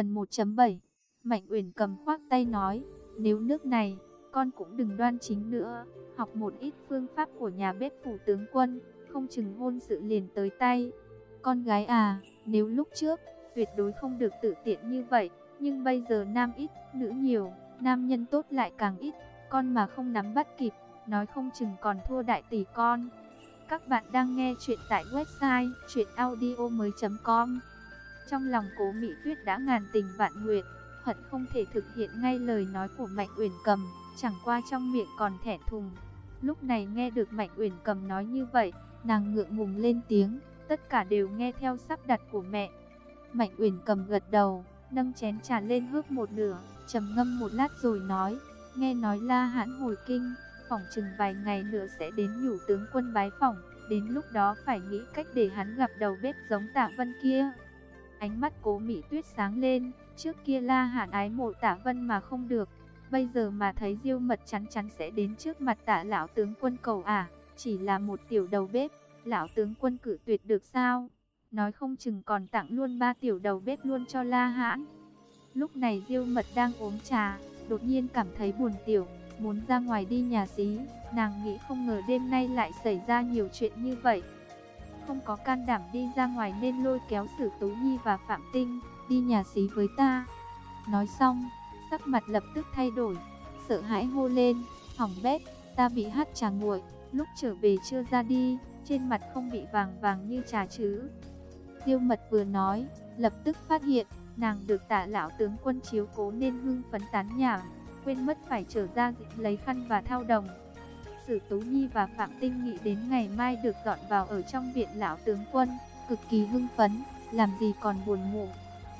Phần 1.7 Mạnh Uyển cầm khoác tay nói, nếu nước này, con cũng đừng đoan chính nữa, học một ít phương pháp của nhà bếp phủ tướng quân, không chừng hôn sự liền tới tay. Con gái à, nếu lúc trước, tuyệt đối không được tự tiện như vậy, nhưng bây giờ nam ít, nữ nhiều, nam nhân tốt lại càng ít, con mà không nắm bắt kịp, nói không chừng còn thua đại tỷ con. Các bạn đang nghe chuyện tại website chuyenaudio.com trong lòng cố Mỹ Tuyết đã ngàn tình vạn nguyện, hận không thể thực hiện ngay lời nói của Mạnh Uyển Cầm, chẳng qua trong miệng còn thẻ thùng. Lúc này nghe được Mạnh Uyển Cầm nói như vậy, nàng ngượng ngùng lên tiếng, tất cả đều nghe theo sắp đặt của mẹ. Mạnh Uyển Cầm gật đầu, nâng chén trà lên hớp một nửa, trầm ngâm một lát rồi nói, nghe nói La Hãn hồi kinh, phỏng chừng vài ngày nữa sẽ đến nhủ tướng quân bái phỏng, đến lúc đó phải nghĩ cách để hắn gặp đầu bếp giống Tạ Vân kia. Ánh mắt Cố Mỹ Tuyết sáng lên, trước kia La Hãn ái mộ tả Vân mà không được, bây giờ mà thấy Diêu Mật chắn chắn sẽ đến trước mặt tả lão tướng quân cầu à chỉ là một tiểu đầu bếp, lão tướng quân cử tuyệt được sao? Nói không chừng còn tặng luôn ba tiểu đầu bếp luôn cho La Hãn. Lúc này Diêu Mật đang uống trà, đột nhiên cảm thấy buồn tiểu, muốn ra ngoài đi nhà xí, nàng nghĩ không ngờ đêm nay lại xảy ra nhiều chuyện như vậy. Không có can đảm đi ra ngoài nên lôi kéo Sử Tú Nhi và Phạm Tinh, đi nhà xí với ta. Nói xong, sắc mặt lập tức thay đổi, sợ hãi hô lên, hỏng bét, ta bị hát trà nguội, lúc trở về chưa ra đi, trên mặt không bị vàng vàng như trà chứ. Diêu mật vừa nói, lập tức phát hiện, nàng được tạ lão tướng quân chiếu cố nên hưng phấn tán nhảm, quên mất phải trở ra lấy khăn và thao đồng. Sử Tú Nhi và Phạm Tinh nghĩ đến ngày mai được dọn vào ở trong viện lão tướng quân, cực kỳ hưng phấn, làm gì còn buồn ngủ.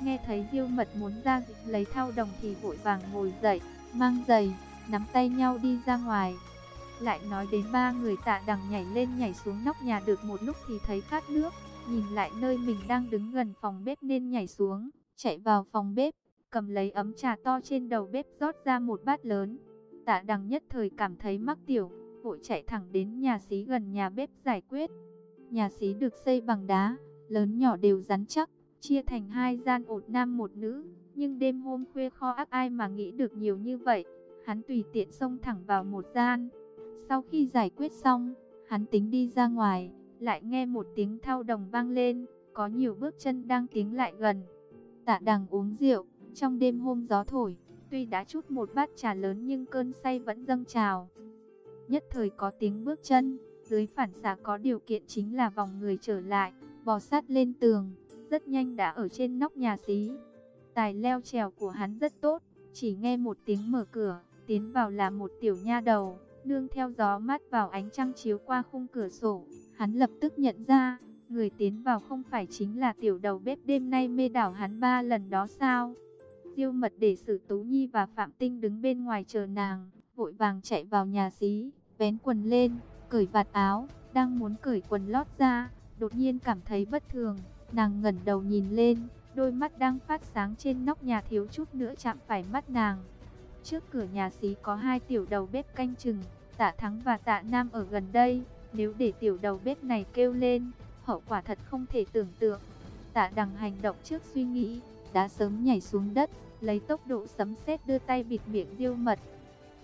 Nghe thấy Diêu Mật muốn ra lấy thao đồng thì vội vàng ngồi dậy, mang giày, nắm tay nhau đi ra ngoài. Lại nói đến ba người tạ đằng nhảy lên nhảy xuống nóc nhà được một lúc thì thấy khát nước, nhìn lại nơi mình đang đứng gần phòng bếp nên nhảy xuống, chạy vào phòng bếp, cầm lấy ấm trà to trên đầu bếp rót ra một bát lớn. Tạ đằng nhất thời cảm thấy mắc tiểu, vội chạy thẳng đến nhà xí gần nhà bếp giải quyết. Nhà xí được xây bằng đá, lớn nhỏ đều rắn chắc, chia thành hai gian ột nam một nữ. Nhưng đêm hôm khuya kho ác ai mà nghĩ được nhiều như vậy, hắn tùy tiện xông thẳng vào một gian. Sau khi giải quyết xong, hắn tính đi ra ngoài, lại nghe một tiếng thao đồng vang lên, có nhiều bước chân đang tiến lại gần. Tạ đằng uống rượu, trong đêm hôm gió thổi, tuy đã chút một bát trà lớn nhưng cơn say vẫn dâng trào. Nhất thời có tiếng bước chân, dưới phản xạ có điều kiện chính là vòng người trở lại, bò sát lên tường, rất nhanh đã ở trên nóc nhà xí. Tài leo trèo của hắn rất tốt, chỉ nghe một tiếng mở cửa, tiến vào là một tiểu nha đầu, nương theo gió mát vào ánh trăng chiếu qua khung cửa sổ. Hắn lập tức nhận ra, người tiến vào không phải chính là tiểu đầu bếp đêm nay mê đảo hắn ba lần đó sao? Diêu mật để Sử Tú Nhi và Phạm Tinh đứng bên ngoài chờ nàng, vội vàng chạy vào nhà xí, vén quần lên, cởi vạt áo, đang muốn cởi quần lót ra, đột nhiên cảm thấy bất thường, nàng ngẩn đầu nhìn lên, đôi mắt đang phát sáng trên nóc nhà thiếu chút nữa chạm phải mắt nàng. Trước cửa nhà xí có hai tiểu đầu bếp canh chừng, tạ thắng và tạ nam ở gần đây, nếu để tiểu đầu bếp này kêu lên, hậu quả thật không thể tưởng tượng. Tạ đằng hành động trước suy nghĩ, đã sớm nhảy xuống đất, lấy tốc độ sấm sét đưa tay bịt miệng Diêu Mật.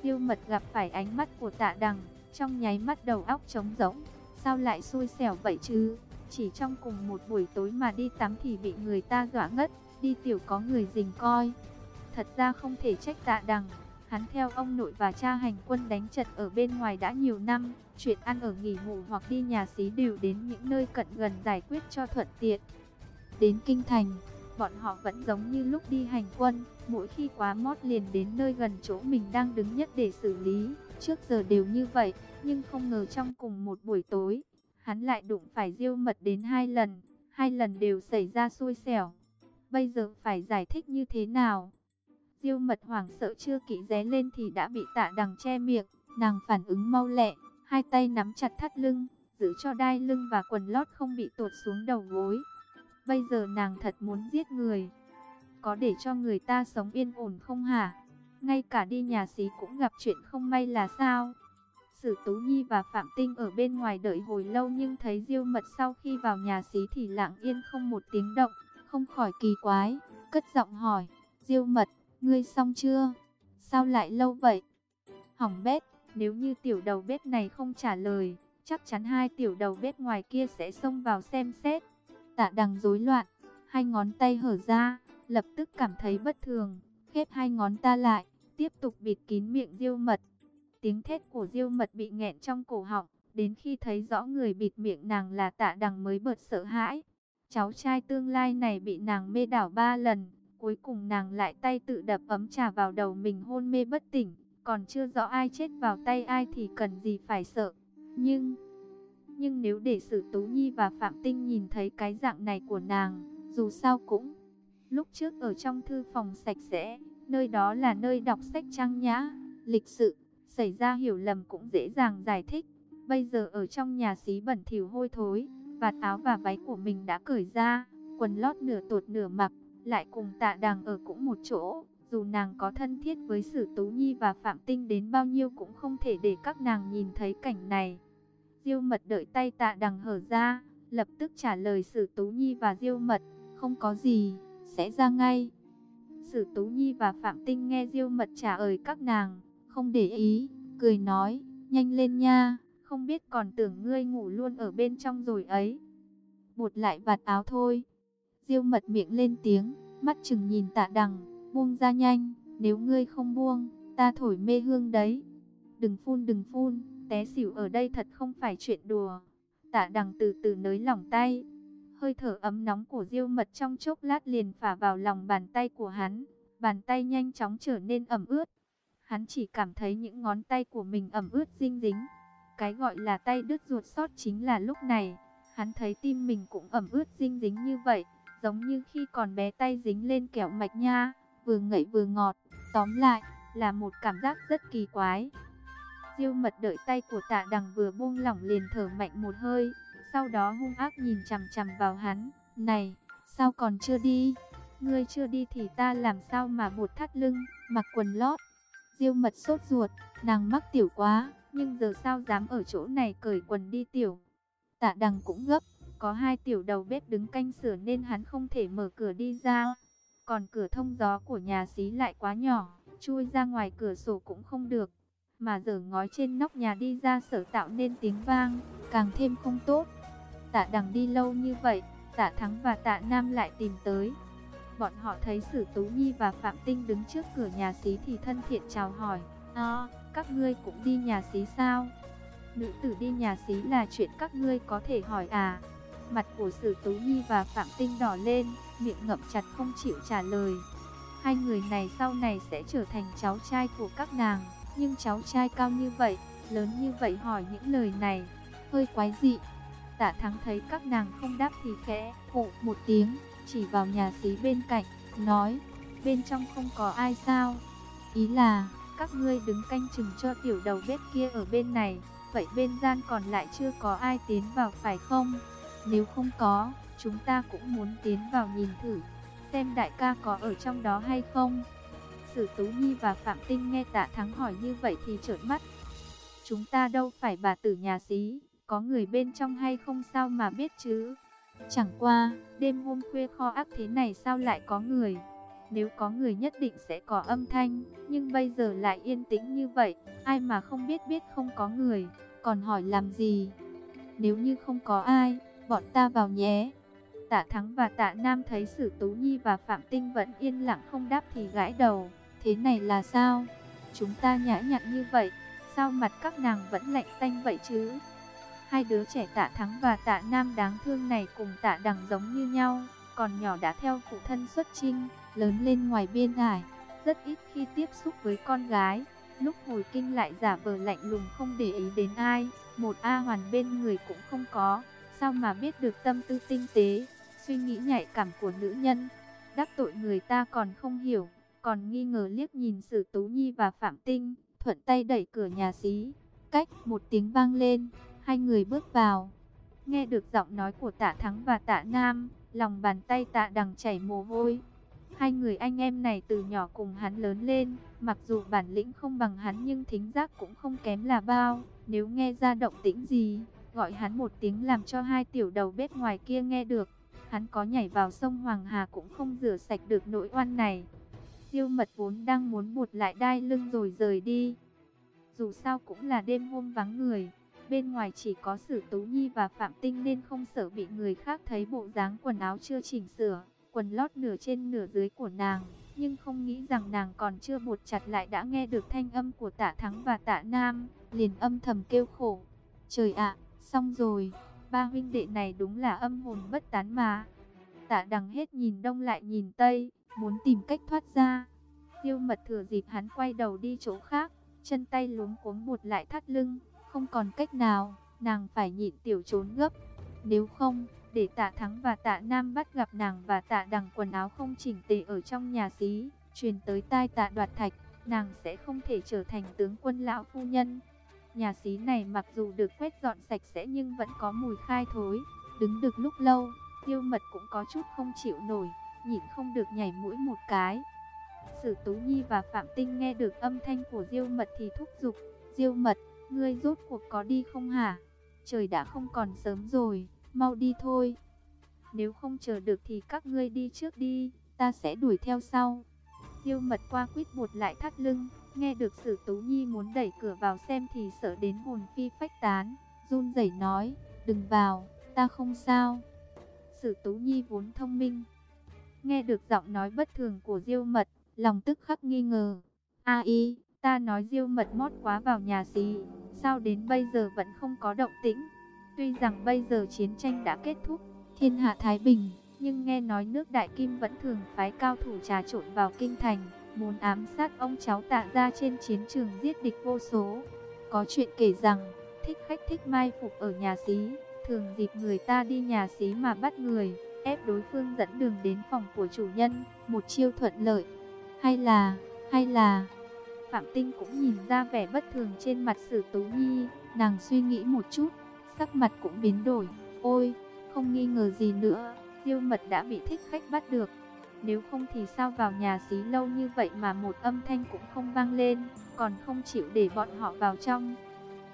Tiêu Mật gặp phải ánh mắt của Tạ Đằng, trong nháy mắt đầu óc trống rỗng, sao lại xui xẻo vậy chứ? Chỉ trong cùng một buổi tối mà đi tắm thì bị người ta dọa ngất, đi tiểu có người dình coi. Thật ra không thể trách Tạ Đằng, hắn theo ông nội và cha hành quân đánh trận ở bên ngoài đã nhiều năm, chuyện ăn ở nghỉ ngủ hoặc đi nhà xí đều đến những nơi cận gần giải quyết cho thuận tiện. Đến kinh thành, bọn họ vẫn giống như lúc đi hành quân, mỗi khi quá mót liền đến nơi gần chỗ mình đang đứng nhất để xử lý, trước giờ đều như vậy, nhưng không ngờ trong cùng một buổi tối, hắn lại đụng phải diêu mật đến hai lần, hai lần đều xảy ra xui xẻo. Bây giờ phải giải thích như thế nào? Diêu mật hoảng sợ chưa kỹ ré lên thì đã bị tạ đằng che miệng, nàng phản ứng mau lẹ, hai tay nắm chặt thắt lưng, giữ cho đai lưng và quần lót không bị tuột xuống đầu gối. Bây giờ nàng thật muốn giết người. Có để cho người ta sống yên ổn không hả? Ngay cả đi nhà xí cũng gặp chuyện không may là sao? Sử Tú Nhi và Phạm Tinh ở bên ngoài đợi hồi lâu nhưng thấy Diêu Mật sau khi vào nhà xí thì lặng yên không một tiếng động, không khỏi kỳ quái. cất giọng hỏi, Diêu mật, ngươi xong chưa? Sao lại lâu vậy? Hỏng bét, nếu như tiểu đầu bếp này không trả lời, chắc chắn hai tiểu đầu bếp ngoài kia sẽ xông vào xem xét. Tạ đằng rối loạn, hai ngón tay hở ra, lập tức cảm thấy bất thường, khép hai ngón ta lại, tiếp tục bịt kín miệng diêu mật. Tiếng thét của diêu mật bị nghẹn trong cổ họng, đến khi thấy rõ người bịt miệng nàng là tạ đằng mới bật sợ hãi. Cháu trai tương lai này bị nàng mê đảo ba lần, cuối cùng nàng lại tay tự đập ấm trà vào đầu mình hôn mê bất tỉnh, còn chưa rõ ai chết vào tay ai thì cần gì phải sợ. Nhưng, nhưng nếu để Sử Tú Nhi và Phạm Tinh nhìn thấy cái dạng này của nàng, dù sao cũng, lúc trước ở trong thư phòng sạch sẽ, nơi đó là nơi đọc sách trang nhã, lịch sự, xảy ra hiểu lầm cũng dễ dàng giải thích. Bây giờ ở trong nhà xí bẩn thỉu hôi thối, vạt áo và váy của mình đã cởi ra, quần lót nửa tột nửa mặc, lại cùng tạ đàng ở cũng một chỗ. Dù nàng có thân thiết với Sử Tú Nhi và Phạm Tinh đến bao nhiêu cũng không thể để các nàng nhìn thấy cảnh này. Diêu mật đợi tay tạ đằng hở ra, lập tức trả lời Sử Tú Nhi và Diêu mật, không có gì, sẽ ra ngay. Sử Tú Nhi và Phạm Tinh nghe Diêu mật trả lời các nàng, không để ý, cười nói, nhanh lên nha, không biết còn tưởng ngươi ngủ luôn ở bên trong rồi ấy. Bột lại vạt áo thôi. Diêu mật miệng lên tiếng, mắt chừng nhìn tạ đằng, buông ra nhanh, nếu ngươi không buông, ta thổi mê hương đấy. Đừng phun đừng phun, té xỉu ở đây thật không phải chuyện đùa. Tạ đằng từ từ nới lỏng tay, hơi thở ấm nóng của diêu mật trong chốc lát liền phả vào lòng bàn tay của hắn. Bàn tay nhanh chóng trở nên ẩm ướt. Hắn chỉ cảm thấy những ngón tay của mình ẩm ướt dinh dính. Cái gọi là tay đứt ruột sót chính là lúc này. Hắn thấy tim mình cũng ẩm ướt dinh dính như vậy. Giống như khi còn bé tay dính lên kẹo mạch nha. Vừa ngậy vừa ngọt. Tóm lại, là một cảm giác rất kỳ quái. Diêu mật đợi tay của tạ đằng vừa buông lỏng liền thở mạnh một hơi. Sau đó hung ác nhìn chằm chằm vào hắn. Này, sao còn chưa đi? Ngươi chưa đi thì ta làm sao mà bột thắt lưng, mặc quần lót. Diêu mật sốt ruột, nàng mắc tiểu quá, nhưng giờ sao dám ở chỗ này cởi quần đi tiểu. Tạ đằng cũng gấp, có hai tiểu đầu bếp đứng canh sửa nên hắn không thể mở cửa đi ra. Còn cửa thông gió của nhà xí lại quá nhỏ, chui ra ngoài cửa sổ cũng không được. Mà giờ ngói trên nóc nhà đi ra sở tạo nên tiếng vang, càng thêm không tốt. Tạ đằng đi lâu như vậy, tạ thắng và tạ nam lại tìm tới. Bọn họ thấy Sử Tú Nhi và Phạm Tinh đứng trước cửa nhà xí thì thân thiện chào hỏi. À, các ngươi cũng đi nhà xí sao? Nữ tử đi nhà xí là chuyện các ngươi có thể hỏi à? Mặt của Sử Tú Nhi và Phạm Tinh đỏ lên, miệng ngậm chặt không chịu trả lời. Hai người này sau này sẽ trở thành cháu trai của các nàng, nhưng cháu trai cao như vậy, lớn như vậy hỏi những lời này, hơi quái dị. Tạ Thắng thấy các nàng không đáp thì khẽ, phụ một tiếng, chỉ vào nhà xí bên cạnh, nói, bên trong không có ai sao? Ý là, các ngươi đứng canh chừng cho tiểu đầu bếp kia ở bên này, vậy bên gian còn lại chưa có ai tiến vào phải không? Nếu không có, chúng ta cũng muốn tiến vào nhìn thử, xem đại ca có ở trong đó hay không? Sử Tú Nhi và Phạm Tinh nghe tạ thắng hỏi như vậy thì trợn mắt. Chúng ta đâu phải bà tử nhà xí, có người bên trong hay không sao mà biết chứ? Chẳng qua, đêm hôm khuya kho ác thế này sao lại có người? Nếu có người nhất định sẽ có âm thanh, nhưng bây giờ lại yên tĩnh như vậy, ai mà không biết biết không có người, còn hỏi làm gì? Nếu như không có ai, bọn ta vào nhé. Tạ Thắng và Tạ Nam thấy Sử Tú Nhi và Phạm Tinh vẫn yên lặng không đáp thì gãi đầu. Thế này là sao? Chúng ta nhã nhặn như vậy, sao mặt các nàng vẫn lạnh tanh vậy chứ? Hai đứa trẻ tạ thắng và tạ nam đáng thương này cùng tạ đằng giống như nhau, còn nhỏ đã theo phụ thân xuất trinh, lớn lên ngoài biên ải, rất ít khi tiếp xúc với con gái. Lúc hồi kinh lại giả vờ lạnh lùng không để ý đến ai, một A hoàn bên người cũng không có, sao mà biết được tâm tư tinh tế, suy nghĩ nhạy cảm của nữ nhân. Đắc tội người ta còn không hiểu, còn nghi ngờ liếc nhìn Sử Tú Nhi và Phạm Tinh, thuận tay đẩy cửa nhà xí. Cách một tiếng vang lên, Hai người bước vào. Nghe được giọng nói của tạ Thắng và tạ Nam, lòng bàn tay tạ đằng chảy mồ hôi. Hai người anh em này từ nhỏ cùng hắn lớn lên, mặc dù bản lĩnh không bằng hắn nhưng thính giác cũng không kém là bao. Nếu nghe ra động tĩnh gì, gọi hắn một tiếng làm cho hai tiểu đầu bếp ngoài kia nghe được. hắn có nhảy vào sông Hoàng Hà cũng không rửa sạch được nỗi oan này. Diêu mật vốn đang muốn buột lại đai lưng rồi rời đi. Dù sao cũng là đêm hôm vắng người, bên ngoài chỉ có Sử Tú Nhi và Phạm Tinh nên không sợ bị người khác thấy bộ dáng quần áo chưa chỉnh sửa, quần lót nửa trên nửa dưới của nàng. Nhưng không nghĩ rằng nàng còn chưa buộc chặt lại đã nghe được thanh âm của tạ Thắng và tạ Nam, liền âm thầm kêu khổ. Trời ạ, xong rồi, ba huynh đệ này đúng là âm hồn bất tán mà. Tạ đằng hết nhìn đông lại nhìn tây, muốn tìm cách thoát ra. Tiêu mật thừa dịp hắn quay đầu đi chỗ khác, chân tay luống cuống một lại thắt lưng, không còn cách nào, nàng phải nhịn tiểu trốn gấp. Nếu không, để tạ thắng và tạ nam bắt gặp nàng và tạ đằng quần áo không chỉnh tề ở trong nhà xí, truyền tới tai tạ đoạt thạch, nàng sẽ không thể trở thành tướng quân lão phu nhân. Nhà xí này mặc dù được quét dọn sạch sẽ nhưng vẫn có mùi khai thối, đứng được lúc lâu, tiêu mật cũng có chút không chịu nổi, nhịn không được nhảy mũi một cái. Sử Tú Nhi và Phạm Tinh nghe được âm thanh của Diêu Mật thì thúc giục, "Diêu Mật, ngươi rốt cuộc có đi không hả? Trời đã không còn sớm rồi, mau đi thôi. Nếu không chờ được thì các ngươi đi trước đi, ta sẽ đuổi theo sau." Diêu Mật qua quýt bột lại thắt lưng, nghe được Sử Tú Nhi muốn đẩy cửa vào xem thì sợ đến hồn phi phách tán, run rẩy nói, "Đừng vào, ta không sao." Sử Tú Nhi vốn thông minh, nghe được giọng nói bất thường của Diêu Mật, lòng tức khắc nghi ngờ. A y, ta nói diêu mật mót quá vào nhà xí, sao đến bây giờ vẫn không có động tĩnh? Tuy rằng bây giờ chiến tranh đã kết thúc, thiên hạ thái bình, nhưng nghe nói nước Đại Kim vẫn thường phái cao thủ trà trộn vào kinh thành, muốn ám sát ông cháu tạ ra trên chiến trường giết địch vô số. Có chuyện kể rằng, thích khách thích mai phục ở nhà xí, thường dịp người ta đi nhà xí mà bắt người, ép đối phương dẫn đường đến phòng của chủ nhân, một chiêu thuận lợi. Hay là, hay là... Phạm Tinh cũng nhìn ra vẻ bất thường trên mặt Sử Tú Nhi, nàng suy nghĩ một chút, sắc mặt cũng biến đổi. Ôi, không nghi ngờ gì nữa, Diêu Mật đã bị thích khách bắt được. Nếu không thì sao vào nhà xí lâu như vậy mà một âm thanh cũng không vang lên, còn không chịu để bọn họ vào trong.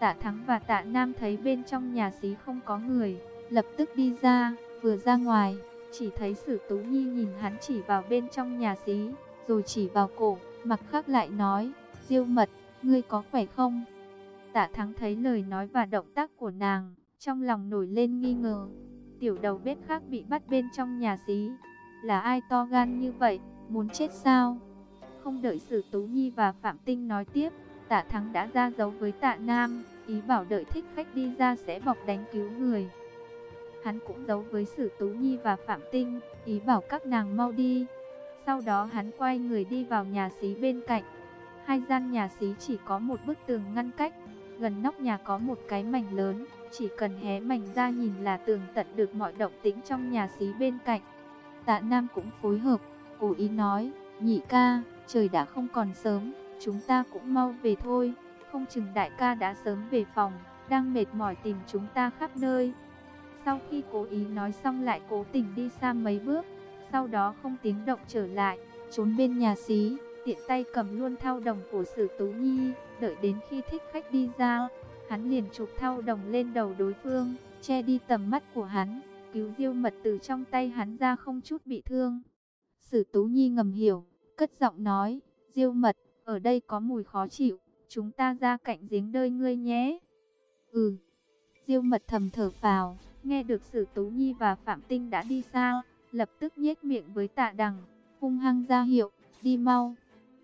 Tạ Thắng và Tạ Nam thấy bên trong nhà xí không có người, lập tức đi ra, vừa ra ngoài, chỉ thấy Sử Tú Nhi nhìn hắn chỉ vào bên trong nhà xí, rồi chỉ vào cổ, mặc khác lại nói, Diêu mật, ngươi có khỏe không? Tạ thắng thấy lời nói và động tác của nàng, trong lòng nổi lên nghi ngờ. Tiểu đầu bếp khác bị bắt bên trong nhà xí. Là ai to gan như vậy, muốn chết sao? Không đợi Sử Tú Nhi và Phạm Tinh nói tiếp, tạ thắng đã ra dấu với tạ Nam, ý bảo đợi thích khách đi ra sẽ bọc đánh cứu người. Hắn cũng giấu với Sử Tú Nhi và Phạm Tinh, ý bảo các nàng mau đi. Sau đó hắn quay người đi vào nhà xí bên cạnh. Hai gian nhà xí chỉ có một bức tường ngăn cách. Gần nóc nhà có một cái mảnh lớn, chỉ cần hé mảnh ra nhìn là tường tận được mọi động tĩnh trong nhà xí bên cạnh. Tạ Nam cũng phối hợp, cố ý nói, nhị ca, trời đã không còn sớm, chúng ta cũng mau về thôi. Không chừng đại ca đã sớm về phòng, đang mệt mỏi tìm chúng ta khắp nơi. Sau khi cố ý nói xong lại cố tình đi xa mấy bước, sau đó không tiếng động trở lại, trốn bên nhà xí, tiện tay cầm luôn thao đồng của Sử Tú Nhi, đợi đến khi thích khách đi ra, hắn liền chụp thao đồng lên đầu đối phương, che đi tầm mắt của hắn, cứu Diêu Mật từ trong tay hắn ra không chút bị thương. Sử Tú Nhi ngầm hiểu, cất giọng nói, Diêu Mật, ở đây có mùi khó chịu, chúng ta ra cạnh giếng đơi ngươi nhé. Ừ. Diêu Mật thầm thở phào, nghe được Sử Tú Nhi và Phạm Tinh đã đi xa, lập tức nhếch miệng với tạ đằng, hung hăng ra hiệu, đi mau.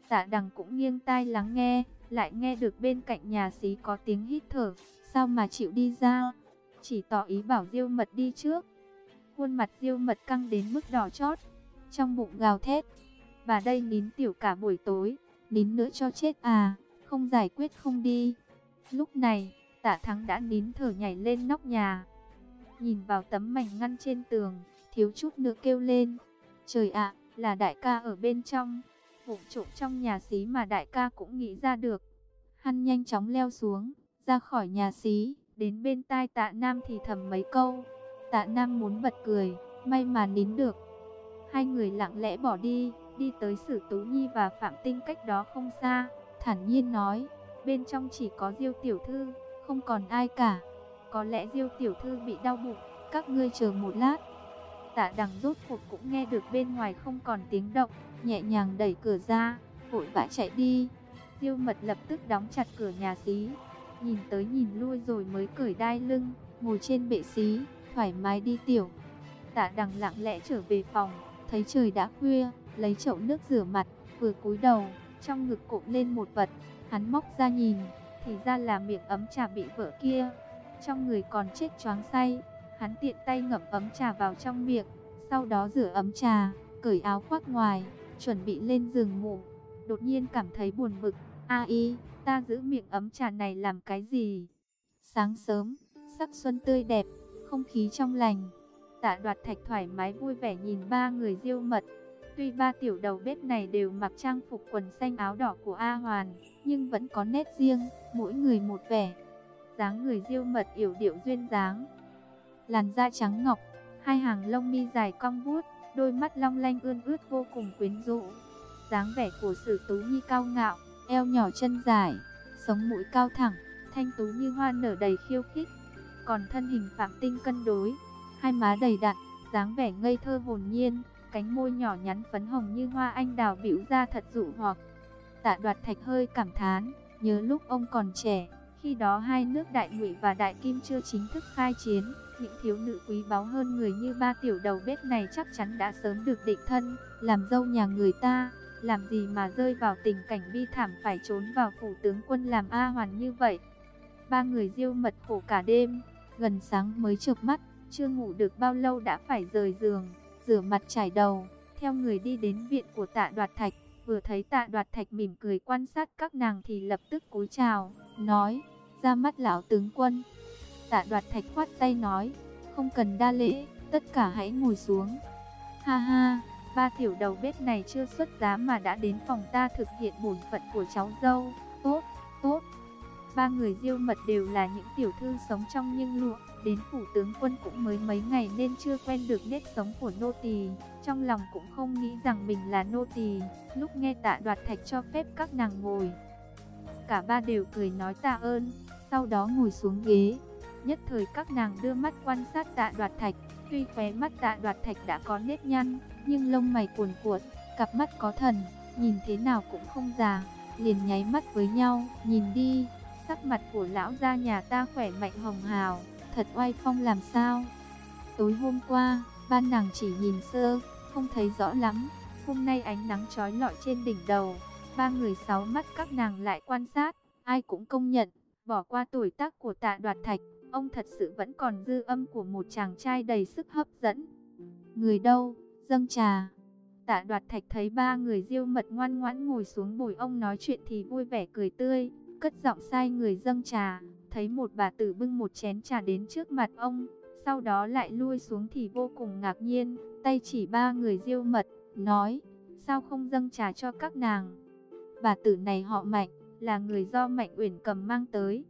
Tạ đằng cũng nghiêng tai lắng nghe, lại nghe được bên cạnh nhà xí có tiếng hít thở, sao mà chịu đi ra, chỉ tỏ ý bảo diêu mật đi trước. Khuôn mặt diêu mật căng đến mức đỏ chót, trong bụng gào thét, bà đây nín tiểu cả buổi tối, nín nữa cho chết à, không giải quyết không đi. Lúc này, tạ thắng đã nín thở nhảy lên nóc nhà, nhìn vào tấm mảnh ngăn trên tường, thiếu chút nữa kêu lên. Trời ạ, là đại ca ở bên trong, vụ trộm trong nhà xí mà đại ca cũng nghĩ ra được. Hắn nhanh chóng leo xuống, ra khỏi nhà xí, đến bên tai tạ Nam thì thầm mấy câu. Tạ Nam muốn bật cười, may mà nín được. Hai người lặng lẽ bỏ đi, đi tới Sử Tú Nhi và Phạm Tinh cách đó không xa, thản nhiên nói, bên trong chỉ có Diêu tiểu thư, không còn ai cả. Có lẽ Diêu tiểu thư bị đau bụng, các ngươi chờ một lát. Tạ đằng rốt cuộc cũng nghe được bên ngoài không còn tiếng động, nhẹ nhàng đẩy cửa ra, vội vã chạy đi. Diêu mật lập tức đóng chặt cửa nhà xí, nhìn tới nhìn lui rồi mới cởi đai lưng, ngồi trên bệ xí, thoải mái đi tiểu. Tạ đằng lặng lẽ trở về phòng, thấy trời đã khuya, lấy chậu nước rửa mặt, vừa cúi đầu, trong ngực cộm lên một vật, hắn móc ra nhìn, thì ra là miệng ấm trà bị vỡ kia. Trong người còn chết choáng say, hắn tiện tay ngậm ấm trà vào trong miệng, sau đó rửa ấm trà, cởi áo khoác ngoài, chuẩn bị lên giường ngủ. Đột nhiên cảm thấy buồn bực, a y, ta giữ miệng ấm trà này làm cái gì? Sáng sớm, sắc xuân tươi đẹp, không khí trong lành. Tạ đoạt thạch thoải mái vui vẻ nhìn ba người diêu mật. Tuy ba tiểu đầu bếp này đều mặc trang phục quần xanh áo đỏ của A Hoàn, nhưng vẫn có nét riêng, mỗi người một vẻ. dáng người diêu mật yểu điệu duyên dáng, làn da trắng ngọc, hai hàng lông mi dài cong vuốt, đôi mắt long lanh ươn ướt vô cùng quyến rũ. dáng vẻ của Sử Tú Nhi cao ngạo, eo nhỏ chân dài, sống mũi cao thẳng, thanh tú như hoa nở đầy khiêu khích. Còn thân hình phạm tinh cân đối, hai má đầy đặn, dáng vẻ ngây thơ hồn nhiên, cánh môi nhỏ nhắn phấn hồng như hoa anh đào bĩu ra thật dụ hoặc. Tạ Đoạt Thạch hơi cảm thán, nhớ lúc ông còn trẻ, khi đó hai nước Đại Ngụy và Đại Kim chưa chính thức khai chiến, những thiếu nữ quý báu hơn người như ba tiểu đầu bếp này chắc chắn đã sớm được định thân, làm dâu nhà người ta, làm gì mà rơi vào tình cảnh bi thảm phải trốn vào phủ tướng quân làm A Hoàn như vậy. Ba người diêu mật khổ cả đêm, gần sáng mới chợp mắt, chưa ngủ được bao lâu đã phải rời giường, rửa mặt trải đầu, theo người đi đến viện của tạ đoạt thạch, vừa thấy tạ đoạt thạch mỉm cười quan sát các nàng thì lập tức cúi chào, nói, ra mắt lão tướng quân. Tạ đoạt thạch khoát tay nói, không cần đa lễ, tất cả hãy ngồi xuống. Ha ha, ba tiểu đầu bếp này chưa xuất giá mà đã đến phòng ta thực hiện bổn phận của cháu dâu. Tốt, tốt. Ba người diêu mật đều là những tiểu thư sống trong nhưng lụa. Đến phủ tướng quân cũng mới mấy ngày nên chưa quen được nếp sống của nô tỳ. Trong lòng cũng không nghĩ rằng mình là nô tỳ. Lúc nghe tạ đoạt thạch cho phép các nàng ngồi. Cả ba đều cười nói tạ ơn, sau đó ngồi xuống ghế. Nhất thời các nàng đưa mắt quan sát tạ đoạt thạch, tuy khóe mắt tạ đoạt thạch đã có nếp nhăn, nhưng lông mày cuồn cuộn, cặp mắt có thần, nhìn thế nào cũng không già, liền nháy mắt với nhau, nhìn đi, sắc mặt của lão gia nhà ta khỏe mạnh hồng hào, thật oai phong làm sao. Tối hôm qua, ban nàng chỉ nhìn sơ, không thấy rõ lắm, hôm nay ánh nắng trói lọi trên đỉnh đầu, ba người sáu mắt các nàng lại quan sát, ai cũng công nhận, bỏ qua tuổi tác của tạ đoạt thạch, Ông thật sự vẫn còn dư âm của một chàng trai đầy sức hấp dẫn. Người đâu, dâng trà. Tạ đoạt thạch thấy ba người diêu mật ngoan ngoãn ngồi xuống bồi ông nói chuyện thì vui vẻ cười tươi, cất giọng sai người dâng trà. Thấy một bà tử bưng một chén trà đến trước mặt ông, sau đó lại lui xuống thì vô cùng ngạc nhiên, tay chỉ ba người diêu mật, nói, sao không dâng trà cho các nàng. Bà tử này họ Mạnh, là người do Mạnh Uyển cầm mang tới,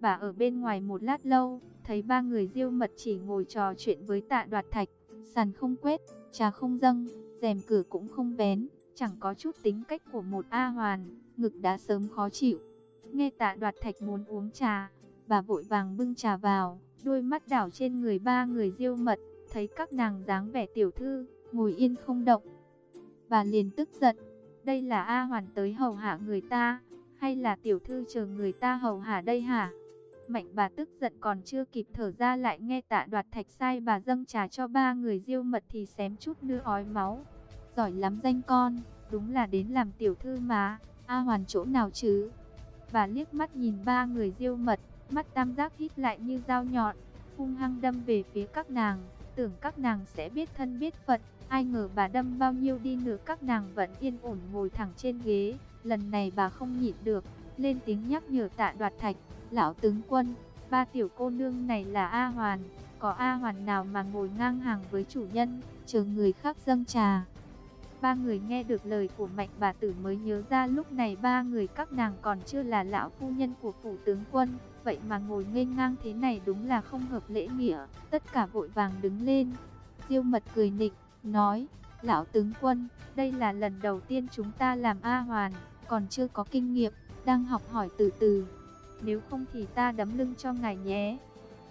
Bà ở bên ngoài một lát lâu, thấy ba người diêu mật chỉ ngồi trò chuyện với tạ đoạt thạch, sàn không quét, trà không dâng, rèm cửa cũng không vén, chẳng có chút tính cách của một A hoàn, ngực đã sớm khó chịu. Nghe tạ đoạt thạch muốn uống trà, bà vội vàng bưng trà vào, đôi mắt đảo trên người ba người diêu mật, thấy các nàng dáng vẻ tiểu thư, ngồi yên không động. Bà liền tức giận, đây là A hoàn tới hầu hạ người ta, hay là tiểu thư chờ người ta hầu hạ đây hả? Mạnh bà tức giận còn chưa kịp thở ra lại nghe tạ đoạt thạch sai bà dâng trà cho ba người diêu mật thì xém chút nữa ói máu. Giỏi lắm danh con, đúng là đến làm tiểu thư mà, A hoàn chỗ nào chứ? Bà liếc mắt nhìn ba người diêu mật, mắt tam giác hít lại như dao nhọn, hung hăng đâm về phía các nàng, tưởng các nàng sẽ biết thân biết phận, ai ngờ bà đâm bao nhiêu đi nữa các nàng vẫn yên ổn ngồi thẳng trên ghế, lần này bà không nhịn được, lên tiếng nhắc nhở tạ đoạt thạch, Lão tướng quân, ba tiểu cô nương này là A Hoàn, có A Hoàn nào mà ngồi ngang hàng với chủ nhân, chờ người khác dâng trà. Ba người nghe được lời của mạnh bà tử mới nhớ ra lúc này ba người các nàng còn chưa là lão phu nhân của phủ tướng quân, vậy mà ngồi nghênh ngang thế này đúng là không hợp lễ nghĩa, tất cả vội vàng đứng lên. Diêu mật cười nịnh, nói, lão tướng quân, đây là lần đầu tiên chúng ta làm A Hoàn, còn chưa có kinh nghiệm, đang học hỏi từ từ nếu không thì ta đấm lưng cho ngài nhé.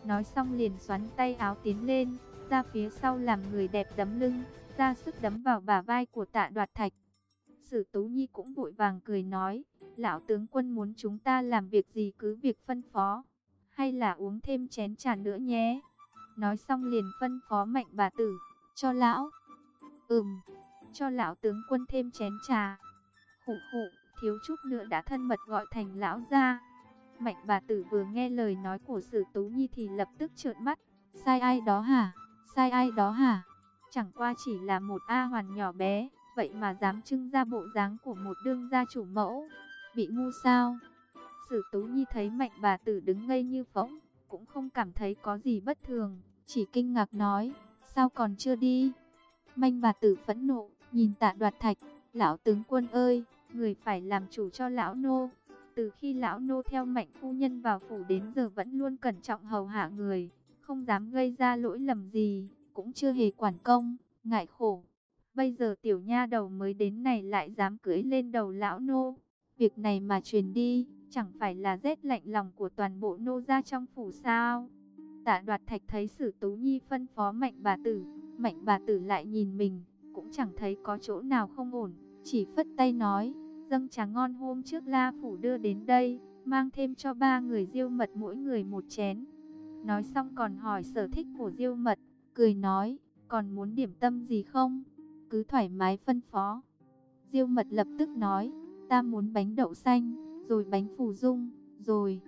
Nói xong liền xoắn tay áo tiến lên, ra phía sau làm người đẹp đấm lưng, ra sức đấm vào bả vai của tạ đoạt thạch. Sử Tú Nhi cũng vội vàng cười nói, lão tướng quân muốn chúng ta làm việc gì cứ việc phân phó, hay là uống thêm chén trà nữa nhé. Nói xong liền phân phó mạnh bà tử, cho lão. Ừm, cho lão tướng quân thêm chén trà. khụ khụ, thiếu chút nữa đã thân mật gọi thành lão ra. Mạnh bà tử vừa nghe lời nói của sử tú nhi thì lập tức trợn mắt. Sai ai đó hả? Sai ai đó hả? Chẳng qua chỉ là một A hoàn nhỏ bé, vậy mà dám trưng ra bộ dáng của một đương gia chủ mẫu. Bị ngu sao? Sử tú nhi thấy mạnh bà tử đứng ngây như phỗng, cũng không cảm thấy có gì bất thường, chỉ kinh ngạc nói, sao còn chưa đi? Mạnh bà tử phẫn nộ, nhìn tạ đoạt thạch, lão tướng quân ơi, người phải làm chủ cho lão nô. Từ khi lão nô theo mạnh phu nhân vào phủ đến giờ vẫn luôn cẩn trọng hầu hạ người, không dám gây ra lỗi lầm gì, cũng chưa hề quản công, ngại khổ. Bây giờ tiểu nha đầu mới đến này lại dám cưỡi lên đầu lão nô. Việc này mà truyền đi, chẳng phải là rét lạnh lòng của toàn bộ nô gia trong phủ sao. Tạ đoạt thạch thấy sử tú nhi phân phó mạnh bà tử, mạnh bà tử lại nhìn mình, cũng chẳng thấy có chỗ nào không ổn, chỉ phất tay nói, dâng trà ngon hôm trước la phủ đưa đến đây, mang thêm cho ba người diêu mật mỗi người một chén. Nói xong còn hỏi sở thích của diêu mật, cười nói, còn muốn điểm tâm gì không? Cứ thoải mái phân phó. Diêu mật lập tức nói, ta muốn bánh đậu xanh, rồi bánh phù dung, rồi